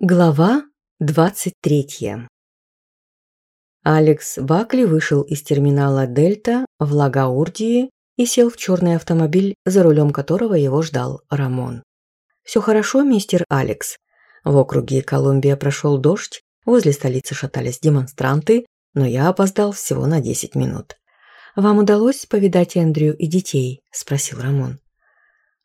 Глава 23. Алекс Бакли вышел из терминала «Дельта» в Лагаурдии и сел в черный автомобиль, за рулем которого его ждал Рамон. «Все хорошо, мистер Алекс?» В округе Колумбия прошел дождь, возле столицы шатались демонстранты, но я опоздал всего на 10 минут. «Вам удалось повидать Эндрю и детей?» – спросил Рамон.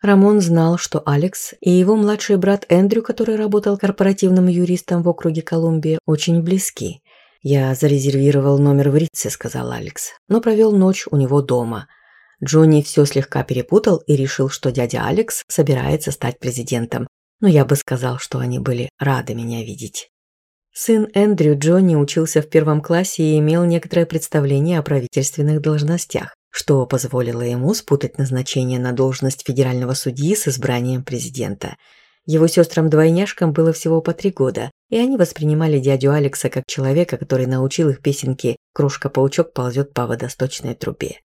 Рамон знал, что Алекс и его младший брат Эндрю, который работал корпоративным юристом в округе Колумбия, очень близки. «Я зарезервировал номер в Ритце», – сказал Алекс, но провел ночь у него дома. Джонни все слегка перепутал и решил, что дядя Алекс собирается стать президентом. Но я бы сказал, что они были рады меня видеть. Сын Эндрю Джонни учился в первом классе и имел некоторое представление о правительственных должностях что позволило ему спутать назначение на должность федерального судьи с избранием президента. Его сестрам-двойняшкам было всего по три года, и они воспринимали дядю Алекса как человека, который научил их песенке «Кружка паучок ползет по водосточной трубе».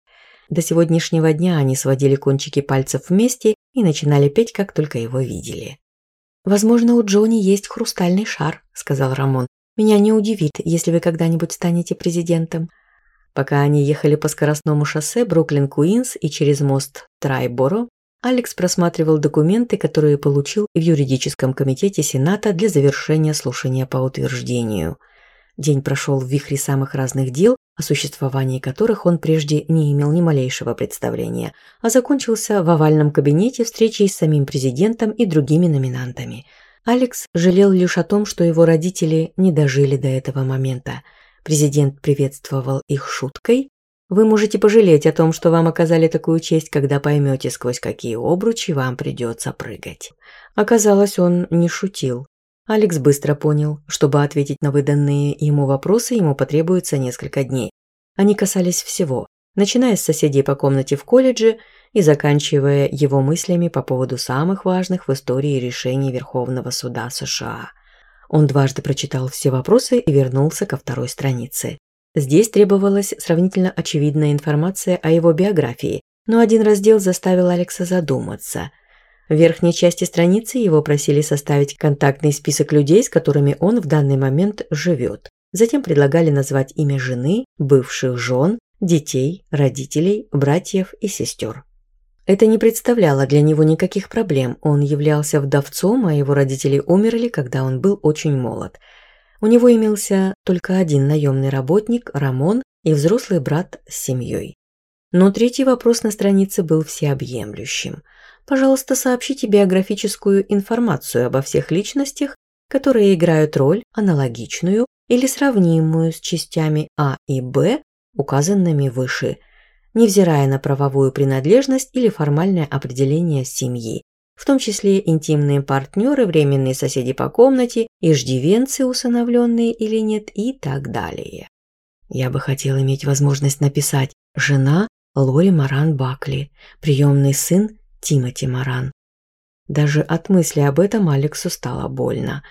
До сегодняшнего дня они сводили кончики пальцев вместе и начинали петь, как только его видели. «Возможно, у Джонни есть хрустальный шар», – сказал Рамон. «Меня не удивит, если вы когда-нибудь станете президентом». Пока они ехали по скоростному шоссе Бруклин-Куинс и через мост Трайборо, Алекс просматривал документы, которые получил в юридическом комитете Сената для завершения слушания по утверждению. День прошел в вихре самых разных дел, о существовании которых он прежде не имел ни малейшего представления, а закончился в овальном кабинете встречей с самим президентом и другими номинантами. Алекс жалел лишь о том, что его родители не дожили до этого момента – Президент приветствовал их шуткой. «Вы можете пожалеть о том, что вам оказали такую честь, когда поймете, сквозь какие обручи вам придется прыгать». Оказалось, он не шутил. Алекс быстро понял, чтобы ответить на выданные ему вопросы, ему потребуется несколько дней. Они касались всего, начиная с соседей по комнате в колледже и заканчивая его мыслями по поводу самых важных в истории решений Верховного суда США. Он дважды прочитал все вопросы и вернулся ко второй странице. Здесь требовалась сравнительно очевидная информация о его биографии, но один раздел заставил Алекса задуматься. В верхней части страницы его просили составить контактный список людей, с которыми он в данный момент живет. Затем предлагали назвать имя жены, бывших жен, детей, родителей, братьев и сестер. Это не представляло для него никаких проблем, он являлся вдовцом, а его родители умерли, когда он был очень молод. У него имелся только один наемный работник, Рамон, и взрослый брат с семьей. Но третий вопрос на странице был всеобъемлющим. Пожалуйста, сообщите биографическую информацию обо всех личностях, которые играют роль, аналогичную или сравнимую с частями А и Б, указанными выше, невзирая на правовую принадлежность или формальное определение семьи, в том числе интимные партнеры, временные соседи по комнате, иждивенцы, усыновленные или нет и так далее. Я бы хотел иметь возможность написать «Жена Лори Маран Бакли, приемный сын Тимоти Маран». Даже от мысли об этом Алексу стало больно.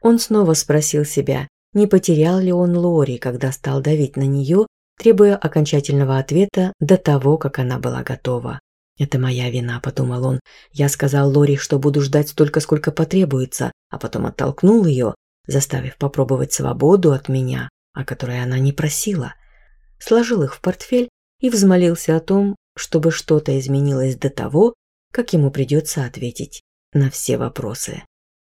Он снова спросил себя, не потерял ли он Лори, когда стал давить на нее требуя окончательного ответа до того, как она была готова. «Это моя вина», – подумал он. «Я сказал Лори, что буду ждать столько, сколько потребуется, а потом оттолкнул ее, заставив попробовать свободу от меня, о которой она не просила». Сложил их в портфель и взмолился о том, чтобы что-то изменилось до того, как ему придется ответить на все вопросы.